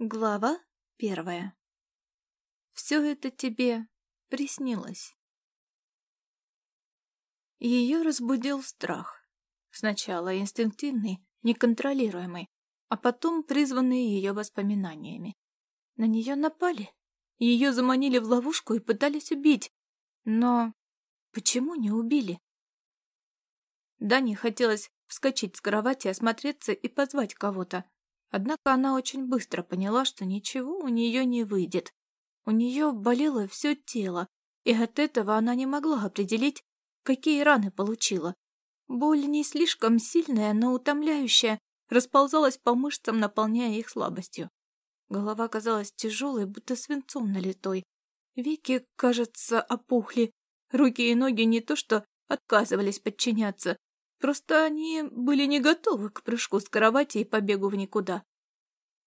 Глава первая. Все это тебе приснилось. Ее разбудил страх. Сначала инстинктивный, неконтролируемый, а потом призванный ее воспоминаниями. На нее напали. Ее заманили в ловушку и пытались убить. Но почему не убили? Дане хотелось вскочить с кровати, осмотреться и позвать кого-то, Однако она очень быстро поняла, что ничего у нее не выйдет. У нее болело все тело, и от этого она не могла определить, какие раны получила. Боль не слишком сильная, но утомляющая, расползалась по мышцам, наполняя их слабостью. Голова казалась тяжелой, будто свинцом налитой. Веки, кажется, опухли. Руки и ноги не то что отказывались подчиняться, Просто они были не готовы к прыжку с кровати и побегу в никуда.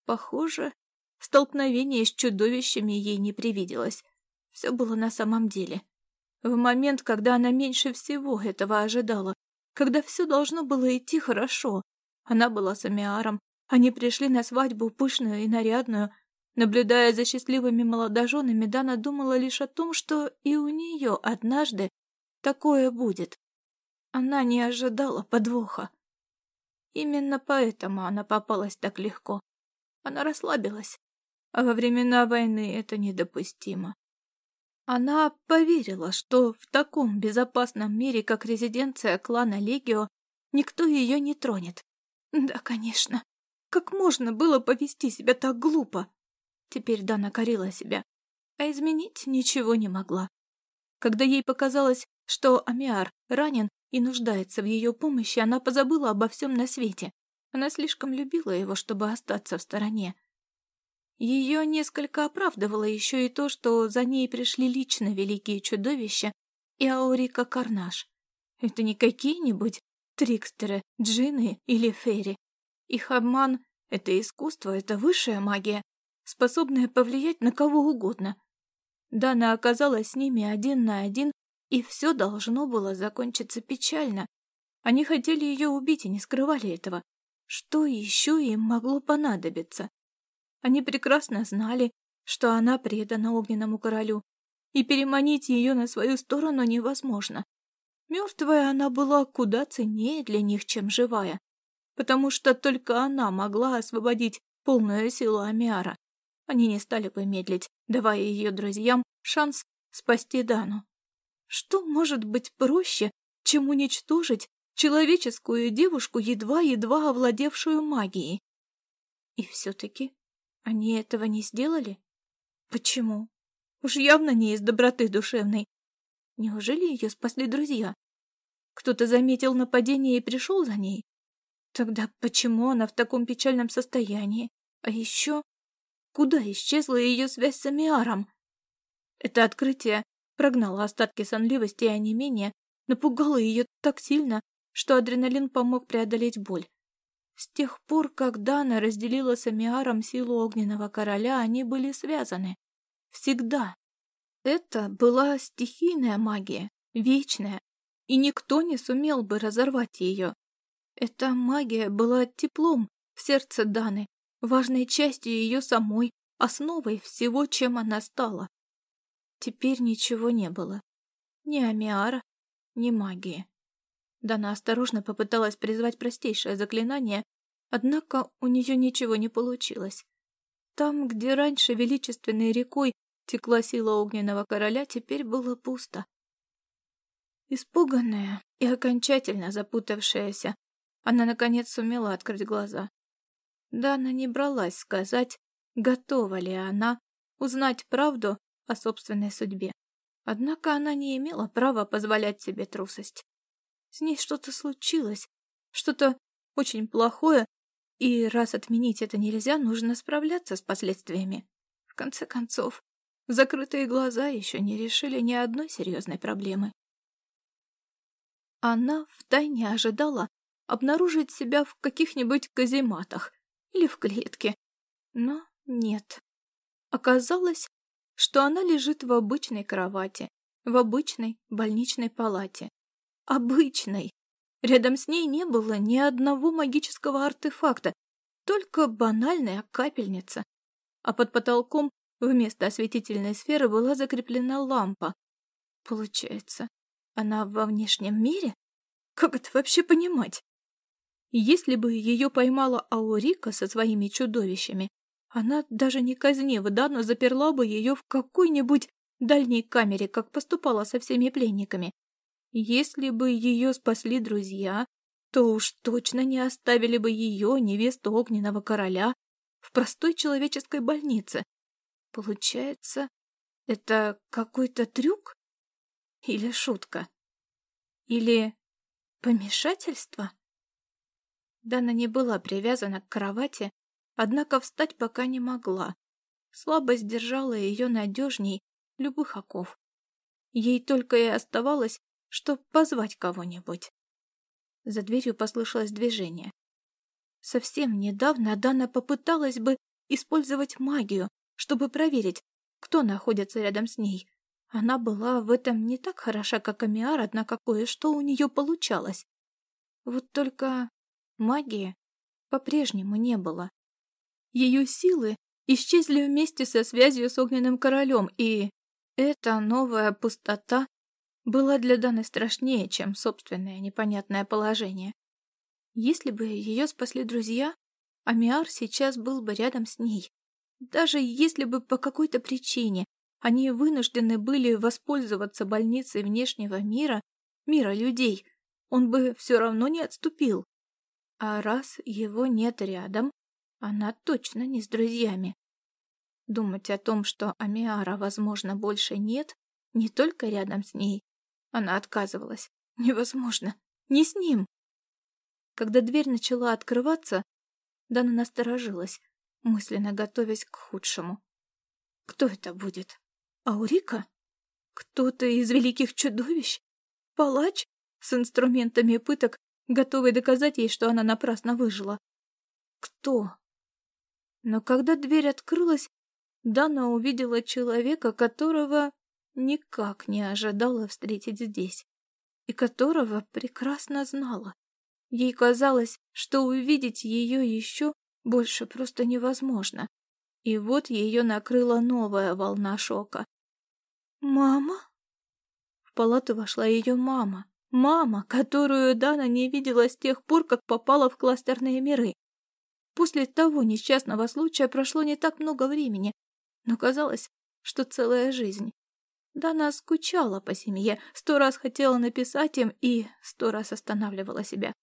Похоже, столкновение с чудовищами ей не привиделось. Все было на самом деле. В момент, когда она меньше всего этого ожидала, когда все должно было идти хорошо, она была с Амиаром, они пришли на свадьбу пышную и нарядную. Наблюдая за счастливыми молодоженами, Дана думала лишь о том, что и у нее однажды такое будет. Она не ожидала подвоха. Именно поэтому она попалась так легко. Она расслабилась, а во времена войны это недопустимо. Она поверила, что в таком безопасном мире, как резиденция клана Легио, никто ее не тронет. Да, конечно. Как можно было повести себя так глупо? Теперь Дана корила себя, а изменить ничего не могла. Когда ей показалось, что Амиар ранен, и нуждается в ее помощи, она позабыла обо всем на свете. Она слишком любила его, чтобы остаться в стороне. Ее несколько оправдывало еще и то, что за ней пришли лично великие чудовища и Аурика Карнаш. Это не какие-нибудь трикстеры, джины или фейри. Их обман — это искусство, это высшая магия, способная повлиять на кого угодно. Дана оказалась с ними один на один и все должно было закончиться печально. Они хотели ее убить и не скрывали этого. Что еще им могло понадобиться? Они прекрасно знали, что она предана огненному королю, и переманить ее на свою сторону невозможно. Мертвая она была куда ценнее для них, чем живая, потому что только она могла освободить полную силу Амиара. Они не стали бы медлить, давая ее друзьям шанс спасти Дану. Что может быть проще, чем уничтожить человеческую девушку, едва-едва овладевшую магией? И все-таки они этого не сделали? Почему? Уж явно не из доброты душевной. Неужели ее спасли друзья? Кто-то заметил нападение и пришел за ней? Тогда почему она в таком печальном состоянии? А еще, куда исчезла ее связь с Амиаром? Это открытие прогнала остатки сонливости и онемения, напугала ее так сильно, что адреналин помог преодолеть боль. С тех пор, как Дана разделила с Амиаром силу огненного короля, они были связаны. Всегда. Это была стихийная магия, вечная, и никто не сумел бы разорвать ее. Эта магия была теплом в сердце Даны, важной частью ее самой, основой всего, чем она стала. Теперь ничего не было. Ни Амиара, ни магии. Дана осторожно попыталась призвать простейшее заклинание, однако у нее ничего не получилось. Там, где раньше величественной рекой текла сила огненного короля, теперь было пусто. Испуганная и окончательно запутавшаяся, она, наконец, сумела открыть глаза. Дана не бралась сказать, готова ли она узнать правду о собственной судьбе. Однако она не имела права позволять себе трусость. С ней что-то случилось, что-то очень плохое, и раз отменить это нельзя, нужно справляться с последствиями. В конце концов, закрытые глаза еще не решили ни одной серьезной проблемы. Она втайне ожидала обнаружить себя в каких-нибудь казематах или в клетке, но нет. Оказалось, что она лежит в обычной кровати, в обычной больничной палате. Обычной. Рядом с ней не было ни одного магического артефакта, только банальная капельница. а под потолком вместо осветительной сферы была закреплена лампа. Получается, она во внешнем мире? Как это вообще понимать? Если бы ее поймала Аурика со своими чудовищами, она даже не казнив Дану, заперла бы ее в какой-нибудь дальней камере, как поступала со всеми пленниками. Если бы ее спасли друзья, то уж точно не оставили бы ее, невесту огненного короля, в простой человеческой больнице. Получается, это какой-то трюк? Или шутка? Или помешательство? Дана не была привязана к кровати, однако встать пока не могла. Слабость держала ее надежней любых оков. Ей только и оставалось, что позвать кого-нибудь. За дверью послышалось движение. Совсем недавно Дана попыталась бы использовать магию, чтобы проверить, кто находится рядом с ней. Она была в этом не так хороша, как Амиар, однако кое-что у нее получалось. Вот только магии по-прежнему не было. Ее силы исчезли вместе со связью с Огненным Королем, и эта новая пустота была для Даны страшнее, чем собственное непонятное положение. Если бы ее спасли друзья, Амиар сейчас был бы рядом с ней. Даже если бы по какой-то причине они вынуждены были воспользоваться больницей внешнего мира, мира людей, он бы все равно не отступил. А раз его нет рядом, она точно не с друзьями. Думать о том, что Амиара, возможно, больше нет, не только рядом с ней, она отказывалась. Невозможно. Не с ним. Когда дверь начала открываться, Дана насторожилась, мысленно готовясь к худшему. Кто это будет? Аурика? Кто-то из великих чудовищ? Палач с инструментами пыток, готовый доказать ей, что она напрасно выжила? Кто? Но когда дверь открылась, Дана увидела человека, которого никак не ожидала встретить здесь, и которого прекрасно знала. Ей казалось, что увидеть ее еще больше просто невозможно. И вот ее накрыла новая волна шока. «Мама?» В палату вошла ее мама. Мама, которую Дана не видела с тех пор, как попала в кластерные миры. После того несчастного случая прошло не так много времени, но казалось, что целая жизнь. Дана скучала по семье, сто раз хотела написать им и сто раз останавливала себя.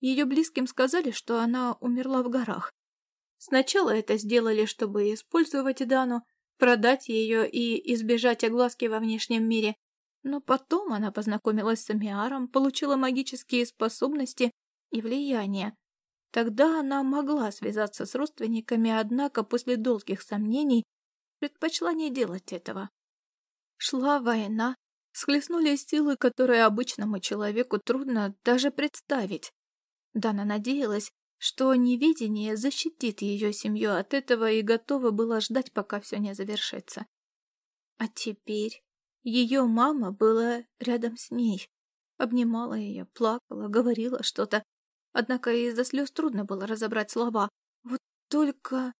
Ее близким сказали, что она умерла в горах. Сначала это сделали, чтобы использовать Дану, продать ее и избежать огласки во внешнем мире. Но потом она познакомилась с Амиаром, получила магические способности и влияние. Тогда она могла связаться с родственниками, однако после долгих сомнений предпочла не делать этого. Шла война, схлестнулись силы, которые обычному человеку трудно даже представить. Дана надеялась, что невидение защитит ее семью от этого и готова была ждать, пока все не завершится. А теперь ее мама была рядом с ней, обнимала ее, плакала, говорила что-то, однако из-за слез трудно было разобрать слова. Вот только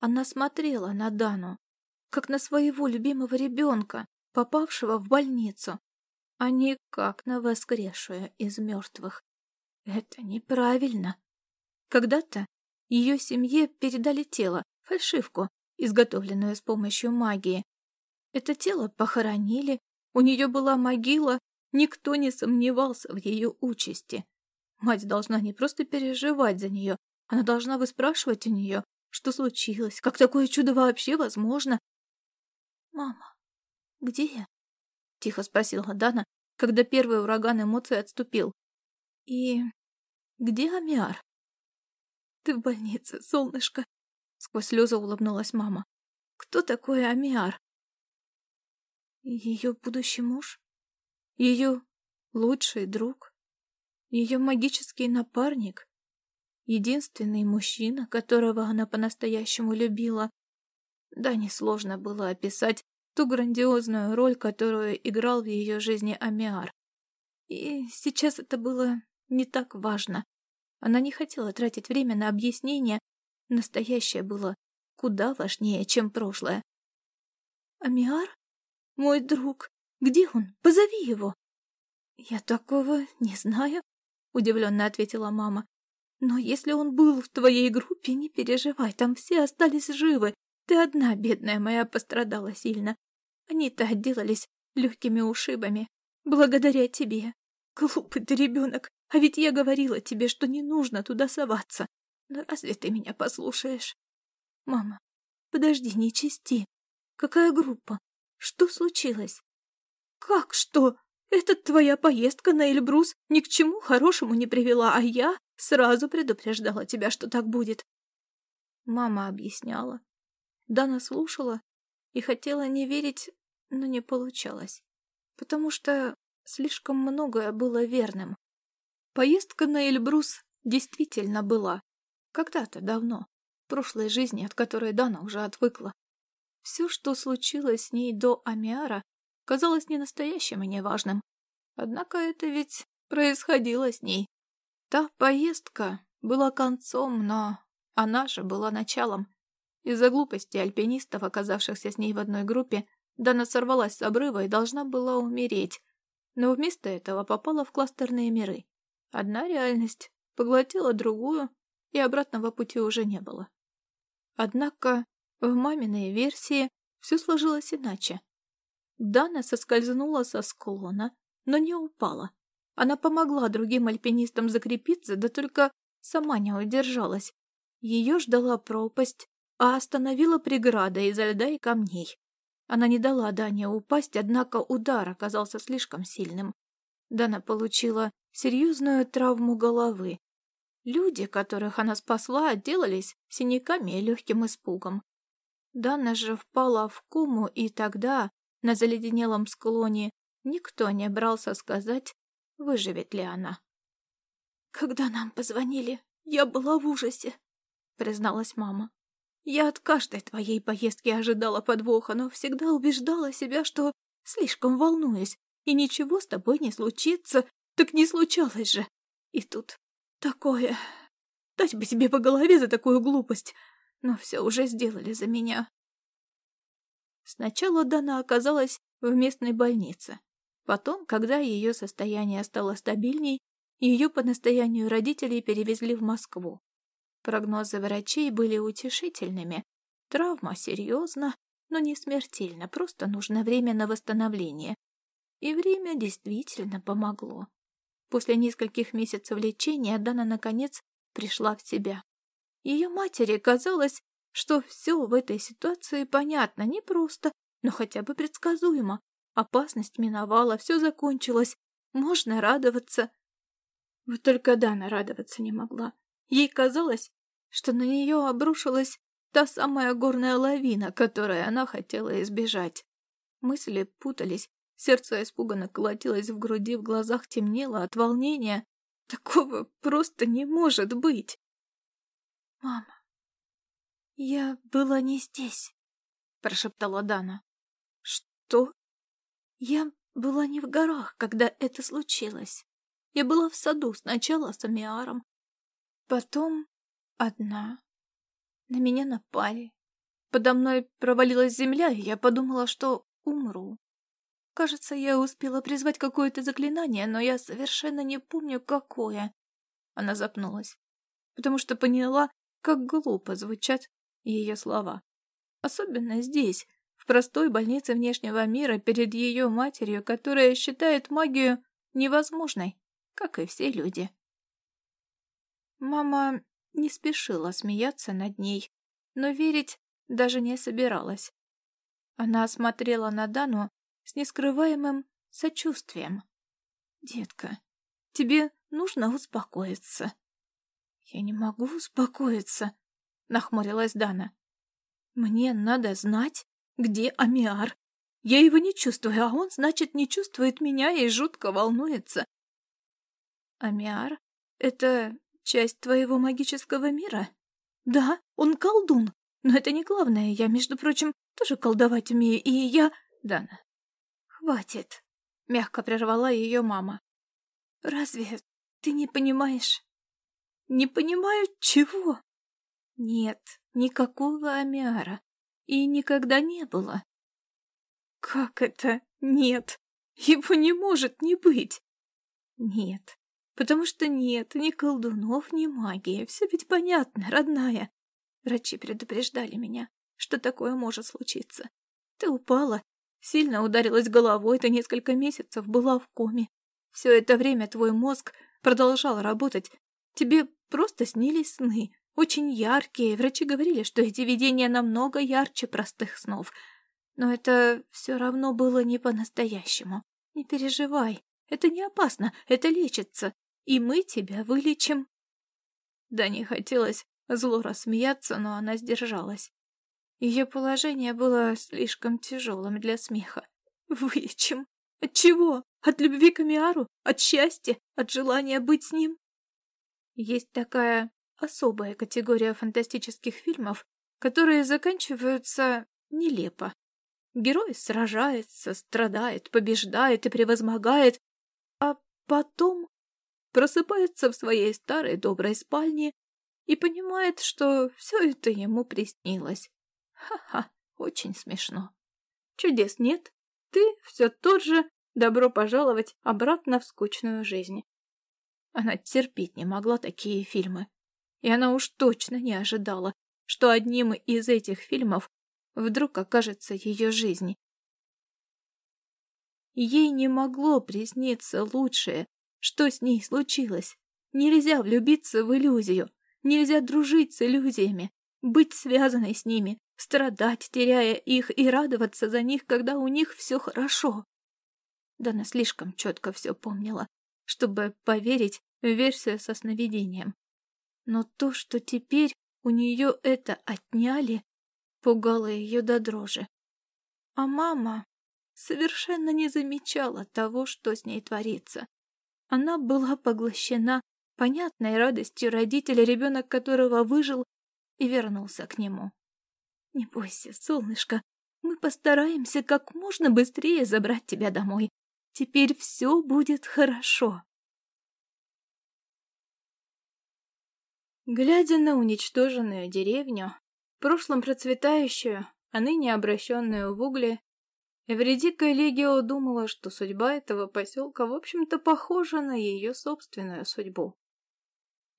она смотрела на Дану, как на своего любимого ребенка, попавшего в больницу, а не как на воскресшую из мертвых. Это неправильно. Когда-то ее семье передали тело, фальшивку, изготовленную с помощью магии. Это тело похоронили, у нее была могила, никто не сомневался в ее участи. Мать должна не просто переживать за нее, она должна выспрашивать у нее, что случилось, как такое чудо вообще возможно. «Мама, «Где я?» — тихо спросила Дана, когда первый ураган эмоций отступил. «И где Амиар?» «Ты в больнице, солнышко!» — сквозь слезы улыбнулась мама. «Кто такой Амиар?» Ее будущий муж? Ее лучший друг? Ее магический напарник? Единственный мужчина, которого она по-настоящему любила? Да, несложно было описать ту грандиозную роль, которую играл в ее жизни Амиар. И сейчас это было не так важно. Она не хотела тратить время на объяснение, настоящее было куда важнее, чем прошлое. Амиар? Мой друг. Где он? Позови его. Я такого не знаю, удивленно ответила мама. Но если он был в твоей группе, не переживай, там все остались живы. Ты одна, бедная моя, пострадала сильно. Они-то отделались легкими ушибами. Благодаря тебе. Глупый ты ребенок. А ведь я говорила тебе, что не нужно туда соваться. Но разве ты меня послушаешь? Мама, подожди, не чисти. Какая группа? Что случилось? Как что? Это твоя поездка на Эльбрус ни к чему хорошему не привела, а я сразу предупреждала тебя, что так будет. Мама объясняла. Дана слушала и хотела не верить, но не получалось. Потому что слишком многое было верным. Поездка на Эльбрус действительно была. Когда-то давно. В прошлой жизни, от которой Дана уже отвыкла. Все, что случилось с ней до Амиара, казалось не настоящим и неважным. Однако это ведь происходило с ней. Та поездка была концом, но она же была началом. Из-за глупости альпинистов, оказавшихся с ней в одной группе, Дана сорвалась с обрыва и должна была умереть, но вместо этого попала в кластерные миры. Одна реальность поглотила другую, и обратного пути уже не было. Однако в маминой версии все сложилось иначе. Дана соскользнула со склона, но не упала. Она помогла другим альпинистам закрепиться, да только сама не удержалась. Ее ждала пропасть, а остановила преграда изо льда и камней. Она не дала Дане упасть, однако удар оказался слишком сильным. Дана получила серьезную травму головы. Люди, которых она спасла, отделались синяками и легким испугом. Дана же впала в кому, и тогда, на заледенелом склоне, никто не брался сказать, выживет ли она. «Когда нам позвонили, я была в ужасе», — призналась мама. «Я от каждой твоей поездки ожидала подвоха, но всегда убеждала себя, что слишком волнуюсь, и ничего с тобой не случится, так не случалось же. И тут такое... Дать бы тебе по голове за такую глупость, но все уже сделали за меня. Сначала Дана оказалась в местной больнице. Потом, когда ее состояние стало стабильней, ее по настоянию родителей перевезли в Москву. Прогнозы врачей были утешительными. Травма серьезна, но не смертельна, просто нужно время на восстановление. И время действительно помогло. После нескольких месяцев лечения Дана, наконец, пришла в себя. Ее матери казалось, что все в этой ситуации понятно, не просто, но хотя бы предсказуемо. Опасность миновала, все закончилось, можно радоваться. Вот только Дана радоваться не могла. Ей казалось, что на нее обрушилась та самая горная лавина, которой она хотела избежать. Мысли путались, Сердце испуганно колотилось в груди, в глазах темнело от волнения. Такого просто не может быть. «Мама, я была не здесь», — прошептала Дана. «Что?» «Я была не в горах, когда это случилось. Я была в саду сначала с Амиаром, потом одна. На меня напали. Подо мной провалилась земля, и я подумала, что умру. Кажется, я успела призвать какое-то заклинание, но я совершенно не помню, какое. Она запнулась, потому что поняла, как глупо звучат ее слова. Особенно здесь, в простой больнице внешнего мира, перед ее матерью, которая считает магию невозможной, как и все люди. Мама не спешила смеяться над ней, но верить даже не собиралась. Она смотрела на Дану с нескрываемым сочувствием. «Детка, тебе нужно успокоиться». «Я не могу успокоиться», — нахмурилась Дана. «Мне надо знать, где Амиар. Я его не чувствую, а он, значит, не чувствует меня и жутко волнуется». «Амиар — это часть твоего магического мира?» «Да, он колдун, но это не главное. Я, между прочим, тоже колдовать умею, и я...» «Дана, «Хватит!» — мягко прервала ее мама. «Разве ты не понимаешь?» «Не понимаю, чего?» «Нет, никакого Амиара. И никогда не было. Как это нет? Его не может не быть. Нет, потому что нет ни колдунов, ни магии. Все ведь понятно, родная. Врачи предупреждали меня, что такое может случиться. Ты упала, сильно ударилась головой, ты несколько месяцев была в коме. Все это время твой мозг продолжал работать. Тебе просто снились сны, очень яркие. Врачи говорили, что эти видения намного ярче простых снов. Но это все равно было не по-настоящему. Не переживай, это не опасно, это лечится, и мы тебя вылечим. Да не хотелось зло рассмеяться, но она сдержалась. Ее положение было слишком тяжелым для смеха. Вылечим? От чего? От любви к Амиару? От счастья? От желания быть с ним? Есть такая особая категория фантастических фильмов, которые заканчиваются нелепо. Герой сражается, страдает, побеждает и превозмогает, а потом просыпается в своей старой доброй спальне и понимает, что все это ему приснилось. Ха-ха, очень смешно. Чудес нет, ты все тот же, добро пожаловать обратно в скучную жизнь. Она терпеть не могла такие фильмы. И она уж точно не ожидала, что одним из этих фильмов вдруг окажется ее жизнь. Ей не могло присниться лучшее, что с ней случилось. Нельзя влюбиться в иллюзию, нельзя дружить с иллюзиями, быть связанной с ними, страдать, теряя их, и радоваться за них, когда у них все хорошо. Дана слишком четко все помнила, чтобы поверить в версию со сновидением. Но то, что теперь у нее это отняли, пугало ее до дрожи. А мама совершенно не замечала того, что с ней творится. Она была поглощена понятной радостью родителя, ребенок которого выжил и вернулся к нему. «Не бойся, солнышко, мы постараемся как можно быстрее забрать тебя домой. Теперь все будет хорошо». Глядя на уничтоженную деревню, в прошлом процветающую, а ныне обращенную в угли, Эвредика Легио думала, что судьба этого поселка, в общем-то, похожа на ее собственную судьбу.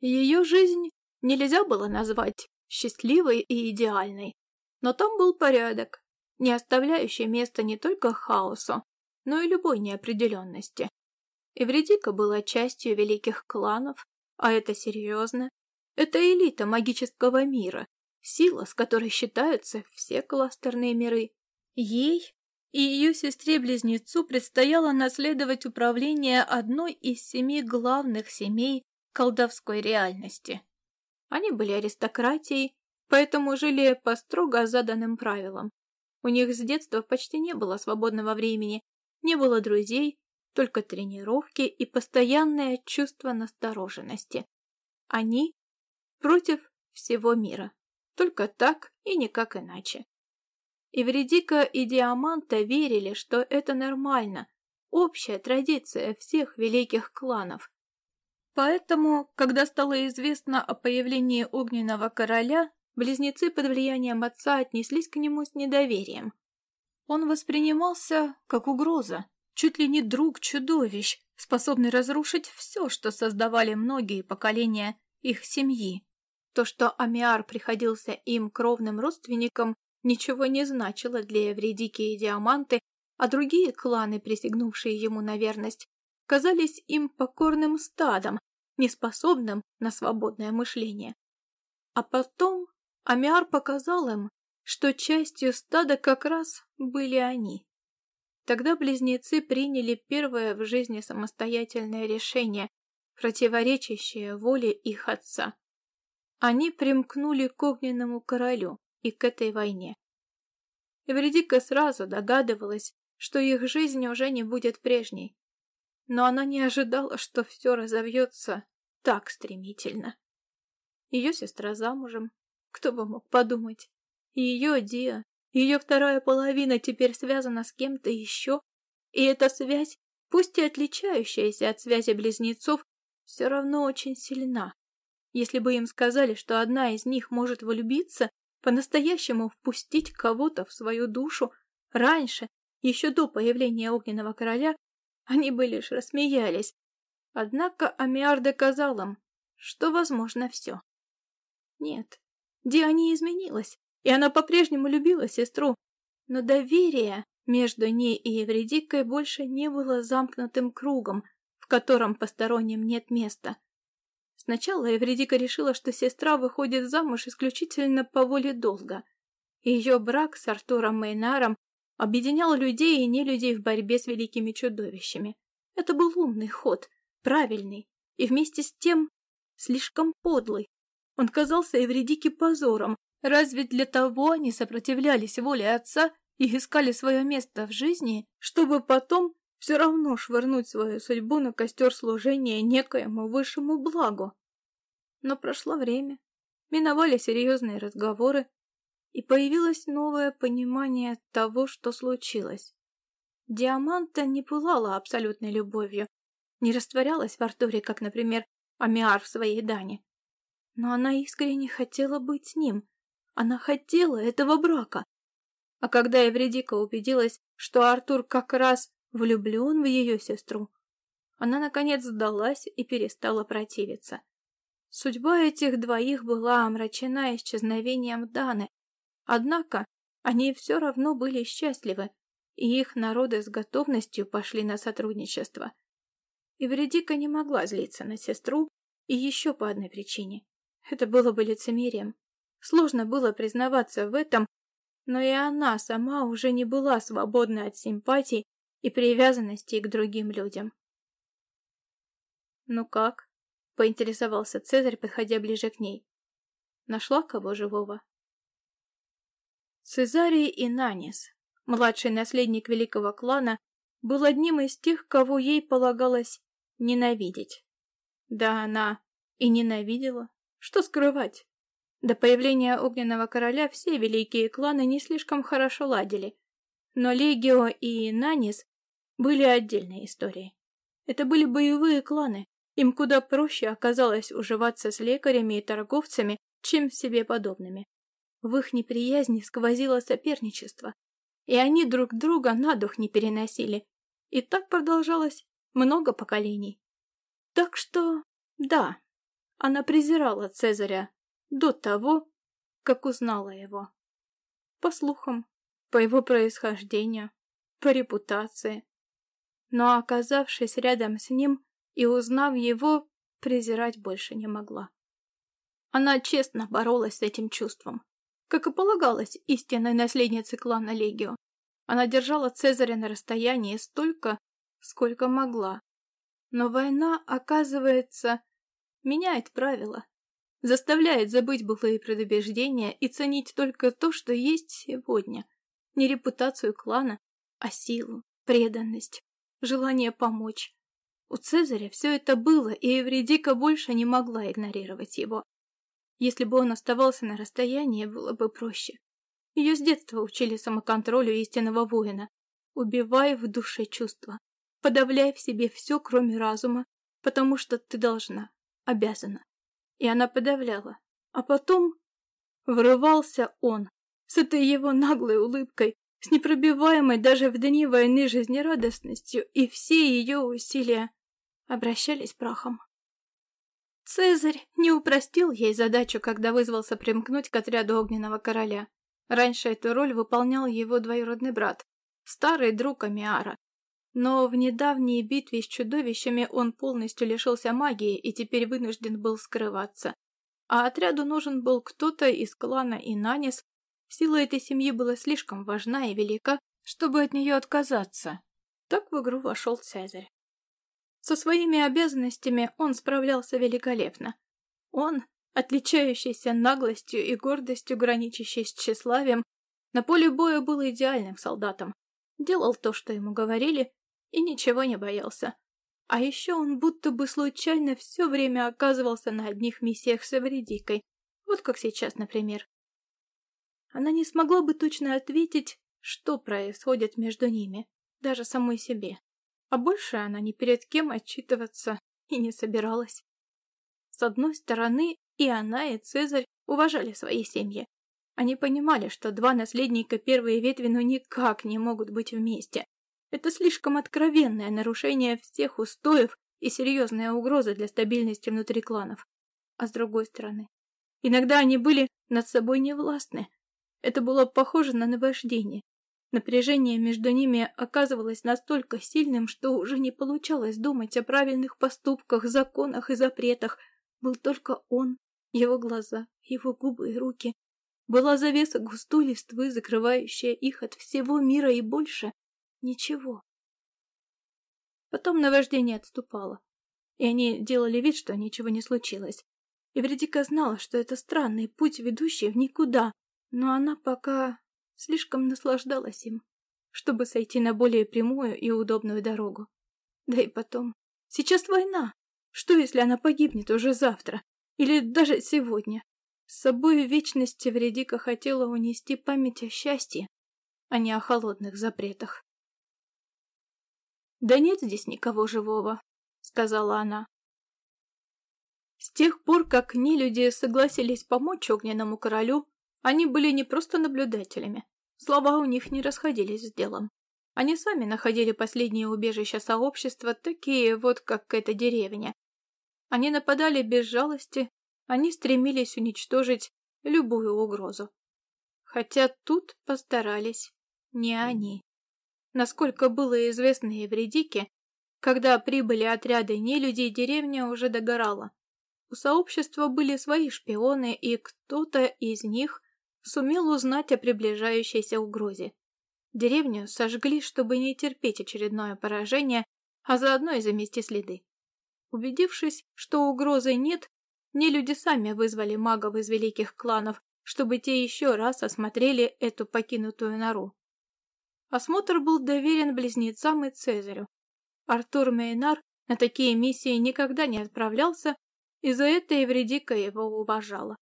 Ее жизнь нельзя было назвать счастливой и идеальной, но там был порядок, не оставляющий места не только хаосу, но и любой неопределенности. Эвредика была частью великих кланов, а это серьезно. Это элита магического мира, сила, с которой считаются все кластерные миры. Ей и ее сестре-близнецу предстояло наследовать управление одной из семи главных семей колдовской реальности. Они были аристократией, поэтому жили по строго заданным правилам. У них с детства почти не было свободного времени, не было друзей, только тренировки и постоянное чувство настороженности. Они против всего мира. Только так и никак иначе. Ивредика и Диаманта верили, что это нормально, общая традиция всех великих кланов. Поэтому, когда стало известно о появлении огненного короля, близнецы под влиянием отца отнеслись к нему с недоверием. Он воспринимался как угроза, чуть ли не друг чудовищ, способный разрушить все, что создавали многие поколения их семьи. То, что Амиар приходился им кровным родственником, ничего не значило для Эвредики и Диаманты, а другие кланы, присягнувшие ему на верность, казались им покорным стадом, неспособным на свободное мышление. А потом Амиар показал им, что частью стада как раз были они. Тогда близнецы приняли первое в жизни самостоятельное решение, противоречащее воле их отца. Они примкнули к огненному королю, и к этой войне. Эвредика сразу догадывалась, что их жизнь уже не будет прежней. Но она не ожидала, что все разовьется так стремительно. Ее сестра замужем, кто бы мог подумать. Ее Диа, ее вторая половина теперь связана с кем-то еще, и эта связь, пусть и отличающаяся от связи близнецов, все равно очень сильна. Если бы им сказали, что одна из них может влюбиться, по-настоящему впустить кого-то в свою душу раньше, еще до появления Огненного Короля, они бы лишь рассмеялись. Однако Амиар доказал им, что возможно все. Нет, Диане изменилась, и она по-прежнему любила сестру, но доверие между ней и Евредикой больше не было замкнутым кругом, в котором посторонним нет места. Сначала Евредика решила, что сестра выходит замуж исключительно по воле долга. Ее брак с Артуром Мейнаром объединял людей и не людей в борьбе с великими чудовищами. Это был умный ход, правильный, и вместе с тем слишком подлый. Он казался Евредике позором. Разве для того они сопротивлялись воле отца и искали свое место в жизни, чтобы потом все равно швырнуть свою судьбу на костер служения некоему высшему благу? Но прошло время, миновали серьезные разговоры, и появилось новое понимание того, что случилось. Диаманта не пылала абсолютной любовью, не растворялась в Артуре, как, например, Амиар в своей Дане. Но она искренне хотела быть с ним. Она хотела этого брака. А когда Евредика убедилась, что Артур как раз влюблен в ее сестру, она, наконец, сдалась и перестала противиться. Судьба этих двоих была омрачена исчезновением Даны, однако они все равно были счастливы, и их народы с готовностью пошли на сотрудничество. Евредика не могла злиться на сестру, и еще по одной причине. Это было бы лицемерием. Сложно было признаваться в этом, но и она сама уже не была свободна от симпатий и привязанности к другим людям. «Ну как?» — поинтересовался Цезарь, подходя ближе к ней. «Нашла кого живого?» Цезарий Инанис, младший наследник великого клана, был одним из тех, кого ей полагалось ненавидеть. Да она и ненавидела. Что скрывать? До появления Огненного Короля все великие кланы не слишком хорошо ладили. Но Легио и Нанис были отдельной историей. Это были боевые кланы. Им куда проще оказалось уживаться с лекарями и торговцами, чем себе подобными. В их неприязни сквозило соперничество, и они друг друга на дух не переносили. И так продолжалось много поколений. Так что, да, она презирала Цезаря до того, как узнала его. По слухам, по его происхождению, по репутации. Но оказавшись рядом с ним и узнав его, презирать больше не могла. Она честно боролась с этим чувством, как и полагалось истинной наследнице клана Легио. Она держала Цезаря на расстоянии столько, сколько могла. Но война, оказывается, меняет правила, заставляет забыть былые предубеждения и ценить только то, что есть сегодня. Не репутацию клана, а силу, преданность, желание помочь. У Цезаря все это было, и Эвредика больше не могла игнорировать его. Если бы он оставался на расстоянии, было бы проще. Ее с детства учили самоконтролю истинного воина. Убивай в душе чувства. Подавляй в себе все, кроме разума, потому что ты должна обязана. И она подавляла. А потом врывался он с этой его наглой улыбкой, с непробиваемой даже в дни войны жизнерадостностью, и все ее усилия обращались прахом. Цезарь не упростил ей задачу, когда вызвался примкнуть к отряду Огненного Короля. Раньше эту роль выполнял его двоюродный брат, старый друг Амиара, но в недавней битве с чудовищами он полностью лишился магии и теперь вынужден был скрываться. А отряду нужен был кто-то из клана Инанис. Сила этой семьи была слишком важна и велика, чтобы от нее отказаться. Так в игру вошел Цезарь. Со своими обязанностями он справлялся великолепно. Он, отличающийся наглостью и гордостью, граничащий с тщеславием, на поле боя был идеальным солдатом. Делал то, что ему говорили, и ничего не боялся. А еще он будто бы случайно все время оказывался на одних миссиях с Эвредикой, вот как сейчас, например. Она не смогла бы точно ответить, что происходит между ними, даже самой себе. А больше она ни перед кем отчитываться и не собиралась. С одной стороны, и она, и Цезарь уважали свои семьи. Они понимали, что два наследника первой ветви ну никак не могут быть вместе. Это слишком откровенное нарушение всех устоев и серьезная угроза для стабильности внутри кланов. А с другой стороны, иногда они были над собой невластны. Это было похоже на наваждение. Напряжение между ними оказывалось настолько сильным, что уже не получалось думать о правильных поступках, законах и запретах. Был только он, его глаза, его губы и руки. Была завеса густой листвы, закрывающая их от всего мира и больше ничего. Потом наваждение отступало, и они делали вид, что ничего не случилось. Эвредика знала, что это странный путь, ведущий в никуда, но она пока слишком наслаждалась им, чтобы сойти на более прямую и удобную дорогу. Да и потом, сейчас война. Что, если она погибнет уже завтра? Или даже сегодня? С собой вечности Вредика хотела унести память о счастье, а не о холодных запретах. «Да нет здесь никого живого», — сказала она. С тех пор, как нелюди согласились помочь огненному королю, они были не просто наблюдателями. Слова у них не расходились с делом. Они сами находили последние убежища сообщества, такие вот, как эта деревня. Они нападали без жалости, они стремились уничтожить любую угрозу. Хотя тут постарались не они. Насколько было известно Евредике, когда прибыли отряды нелюдей, деревня уже догорала. У сообщества были свои шпионы, и кто-то из них сумел узнать о приближающейся угрозе. Деревню сожгли, чтобы не терпеть очередное поражение, а заодно и замести следы. Убедившись, что угрозы нет, нелюди сами вызвали магов из великих кланов, чтобы те еще раз осмотрели эту покинутую нору. Осмотр был доверен близнецам и Цезарю. Артур Мейнар на такие миссии никогда не отправлялся, и за это Евредика его уважала.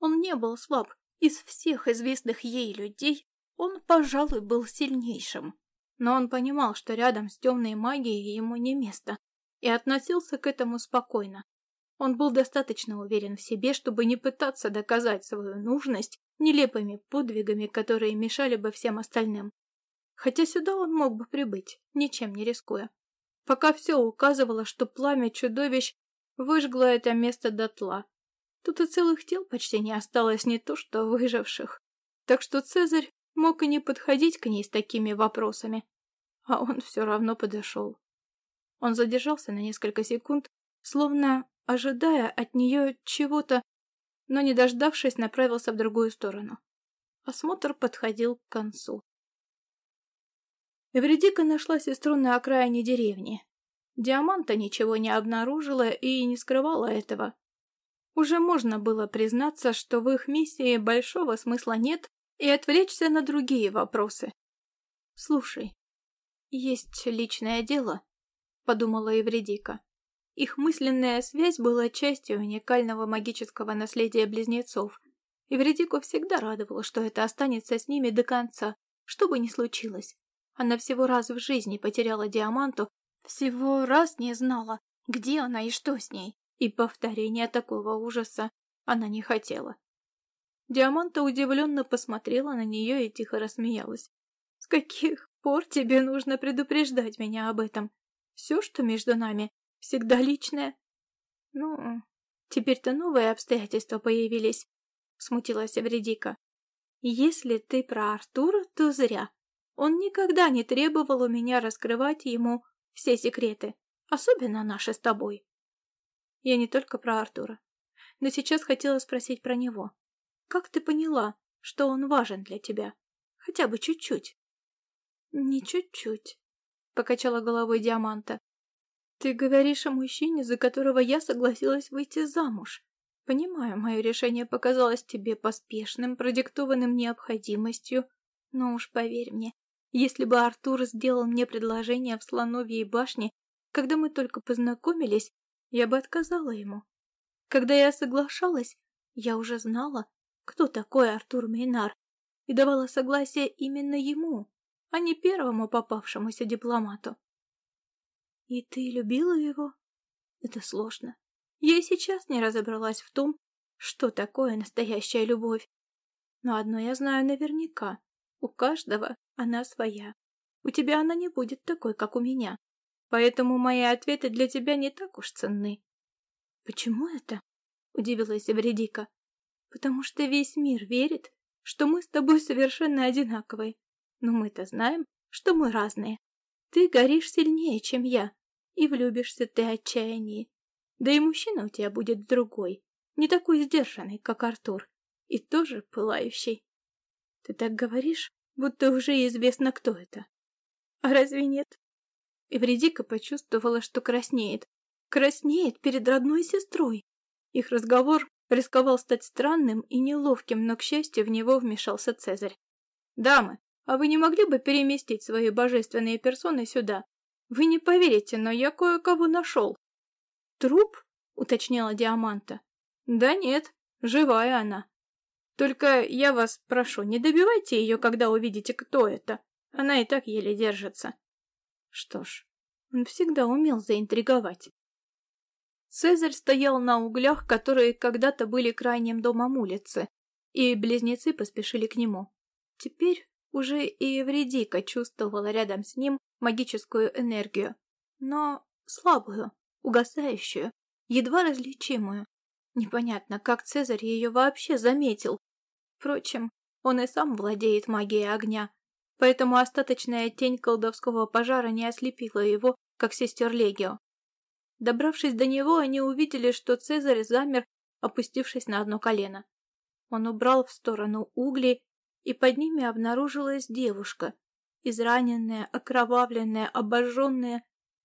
Он не был слаб, из всех известных ей людей он, пожалуй, был сильнейшим. Но он понимал, что рядом с темной магией ему не место, и относился к этому спокойно. Он был достаточно уверен в себе, чтобы не пытаться доказать свою нужность нелепыми подвигами, которые мешали бы всем остальным. Хотя сюда он мог бы прибыть, ничем не рискуя. Пока все указывало, что пламя чудовищ выжгло это место дотла, Тут и целых тел почти не осталось, не то что выживших. Так что Цезарь мог и не подходить к ней с такими вопросами. А он все равно подошел. Он задержался на несколько секунд, словно ожидая от нее чего-то, но, не дождавшись, направился в другую сторону. Осмотр подходил к концу. Эвредика нашла сестру на окраине деревни. Диаманта ничего не обнаружила и не скрывала этого. Уже можно было признаться, что в их миссии большого смысла нет, и отвлечься на другие вопросы. «Слушай, есть личное дело», — подумала Евредика. Их мысленная связь была частью уникального магического наследия близнецов. Евредику всегда радовало, что это останется с ними до конца, что бы ни случилось. Она всего раз в жизни потеряла Диаманту, всего раз не знала, где она и что с ней и повторения такого ужаса она не хотела. Диаманта удивленно посмотрела на нее и тихо рассмеялась. «С каких пор тебе нужно предупреждать меня об этом? Все, что между нами, всегда личное». «Ну, теперь-то новые обстоятельства появились», — смутилась Эвредика. «Если ты про Артура, то зря. Он никогда не требовал у меня раскрывать ему все секреты, особенно наши с тобой». Я не только про Артура. Но сейчас хотела спросить про него. Как ты поняла, что он важен для тебя? Хотя бы чуть-чуть. Не чуть-чуть, покачала головой Диаманта. Ты говоришь о мужчине, за которого я согласилась выйти замуж. Понимаю, мое решение показалось тебе поспешным, продиктованным необходимостью. Но уж поверь мне, если бы Артур сделал мне предложение в Слоновьей башне, когда мы только познакомились, я бы отказала ему. Когда я соглашалась, я уже знала, кто такой Артур Мейнар, и давала согласие именно ему, а не первому попавшемуся дипломату. И ты любила его? Это сложно. Я и сейчас не разобралась в том, что такое настоящая любовь. Но одно я знаю наверняка. У каждого она своя. У тебя она не будет такой, как у меня. Поэтому мои ответы для тебя не так уж ценны. Почему это? Удивилась Эвредика. Потому что весь мир верит, что мы с тобой совершенно одинаковые. Но мы-то знаем, что мы разные. Ты горишь сильнее, чем я, и влюбишься ты отчаяннее. Да и мужчина у тебя будет другой, не такой сдержанный, как Артур, и тоже пылающий. Ты так говоришь, будто уже известно, кто это. А разве нет? Эвредика почувствовала, что краснеет. Краснеет перед родной сестрой. Их разговор рисковал стать странным и неловким, но, к счастью, в него вмешался Цезарь. «Дамы, а вы не могли бы переместить свои божественные персоны сюда? Вы не поверите, но я кое-кого нашел». «Труп?» — уточнила Диаманта. «Да нет, живая она. Только я вас прошу, не добивайте ее, когда увидите, кто это. Она и так еле держится». Что ж, он всегда умел заинтриговать. Цезарь стоял на углях, которые когда-то были крайним домом улицы, и близнецы поспешили к нему. Теперь уже и Евредика чувствовала рядом с ним магическую энергию, но слабую, угасающую, едва различимую. Непонятно, как Цезарь ее вообще заметил. Впрочем, он и сам владеет магией огня, поэтому остаточная тень колдовского пожара не ослепила его, как сестер Легио. Добравшись до него, они увидели, что Цезарь замер, опустившись на одно колено. Он убрал в сторону угли, и под ними обнаружилась девушка, израненная, окровавленная, обожженная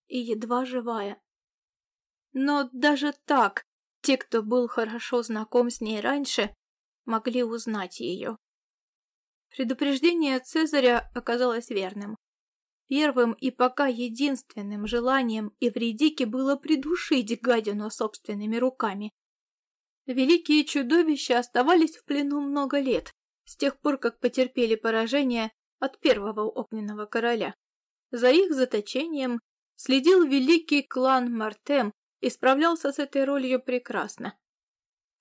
и едва живая. Но даже так те, кто был хорошо знаком с ней раньше, могли узнать ее. Предупреждение Цезаря оказалось верным. Первым и пока единственным желанием Эвредики было придушить гадину собственными руками. Великие чудовища оставались в плену много лет, с тех пор, как потерпели поражение от первого огненного короля. За их заточением следил великий клан Мартем и справлялся с этой ролью прекрасно.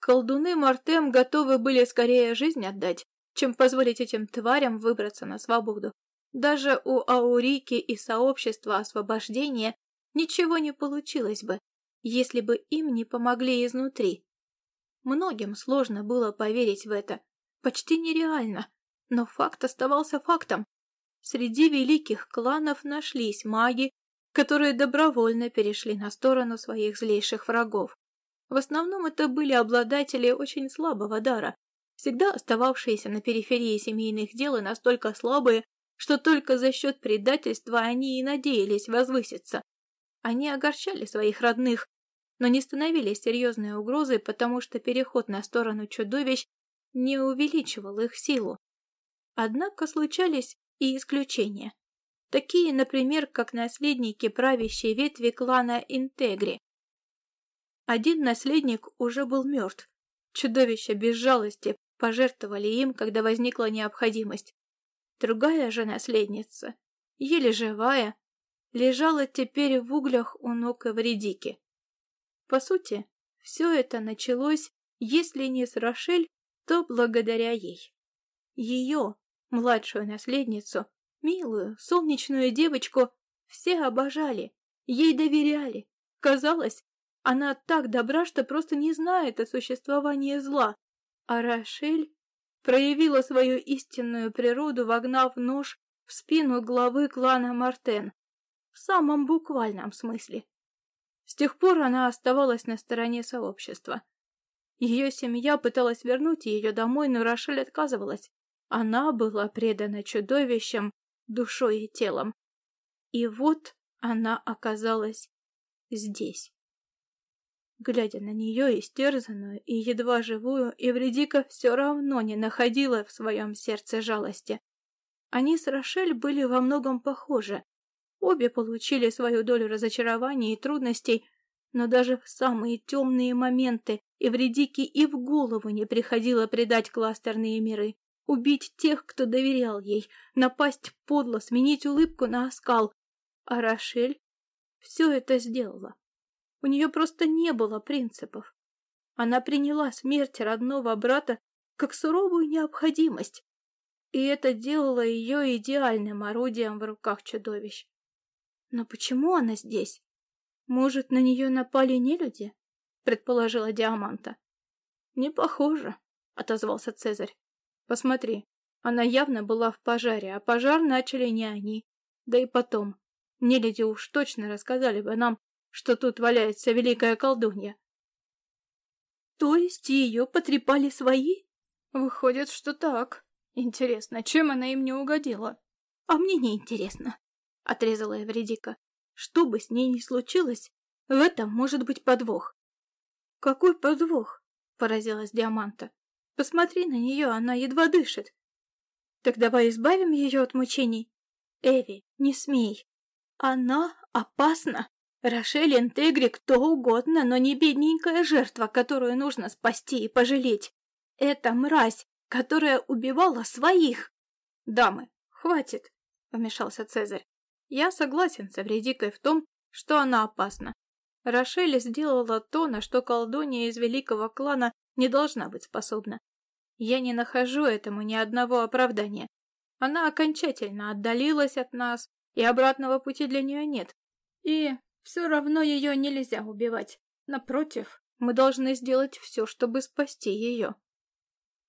Колдуны Мартем готовы были скорее жизнь отдать, чем позволить этим тварям выбраться на свободу. Даже у Аурики и сообщества освобождения ничего не получилось бы, если бы им не помогли изнутри. Многим сложно было поверить в это, почти нереально, но факт оставался фактом. Среди великих кланов нашлись маги, которые добровольно перешли на сторону своих злейших врагов. В основном это были обладатели очень слабого дара, всегда остававшиеся на периферии семейных дел и настолько слабые, что только за счет предательства они и надеялись возвыситься. Они огорчали своих родных, но не становились серьезной угрозой, потому что переход на сторону чудовищ не увеличивал их силу. Однако случались и исключения. Такие, например, как наследники правящей ветви клана Интегри. Один наследник уже был мертв. Чудовища без жалости пожертвовали им, когда возникла необходимость. Другая же наследница, еле живая, лежала теперь в углях у ног Эвредики. По сути, все это началось, если не с Рошель, то благодаря ей. Ее, младшую наследницу, милую, солнечную девочку, все обожали, ей доверяли. Казалось, она так добра, что просто не знает о существовании зла. А Рошель проявила свою истинную природу, вогнав нож в спину главы клана Мартен. В самом буквальном смысле. С тех пор она оставалась на стороне сообщества. Ее семья пыталась вернуть ее домой, но Рошель отказывалась. Она была предана чудовищам душой и телом. И вот она оказалась здесь. Глядя на нее, истерзанную и едва живую, Евредика все равно не находила в своем сердце жалости. Они с Рошель были во многом похожи. Обе получили свою долю разочарований и трудностей, но даже в самые темные моменты Евредике и в голову не приходило предать кластерные миры, убить тех, кто доверял ей, напасть подло, сменить улыбку на оскал. А Рошель все это сделала. У нее просто не было принципов. Она приняла смерть родного брата как суровую необходимость. И это делало ее идеальным орудием в руках чудовищ. Но почему она здесь? Может, на нее напали нелюди? Предположила Диаманта. Не похоже, отозвался Цезарь. Посмотри, она явно была в пожаре, а пожар начали не они. Да и потом, нелюди уж точно рассказали бы нам, что тут валяется великая колдунья. То есть ее потрепали свои? Выходит, что так. Интересно, чем она им не угодила? А мне не интересно, отрезала Эвредика. Что бы с ней ни случилось, в этом может быть подвох. Какой подвох? Поразилась Диаманта. Посмотри на нее, она едва дышит. Так давай избавим ее от мучений. Эви, не смей. Она опасна. Рошель Интегри кто угодно, но не бедненькая жертва, которую нужно спасти и пожалеть. Это мразь, которая убивала своих. Дамы, хватит, вмешался Цезарь. Я согласен с Эвредикой в том, что она опасна. Рошель сделала то, на что колдунья из великого клана не должна быть способна. Я не нахожу этому ни одного оправдания. Она окончательно отдалилась от нас, и обратного пути для нее нет. И все равно ее нельзя убивать. Напротив, мы должны сделать все, чтобы спасти ее.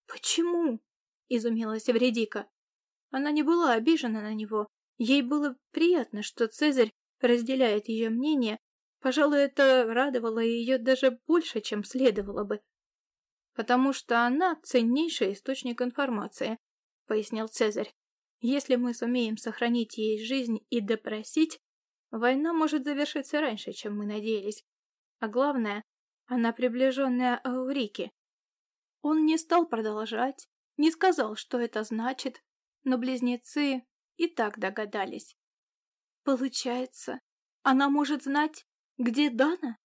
«Почему?» — изумилась Вредика. Она не была обижена на него. Ей было приятно, что Цезарь разделяет ее мнение. Пожалуй, это радовало ее даже больше, чем следовало бы. «Потому что она ценнейший источник информации», — пояснил Цезарь. «Если мы сумеем сохранить ей жизнь и допросить, война может завершиться раньше, чем мы надеялись. А главное, она приближенная Аурики. Он не стал продолжать, не сказал, что это значит, но близнецы и так догадались. Получается, она может знать, где Дана?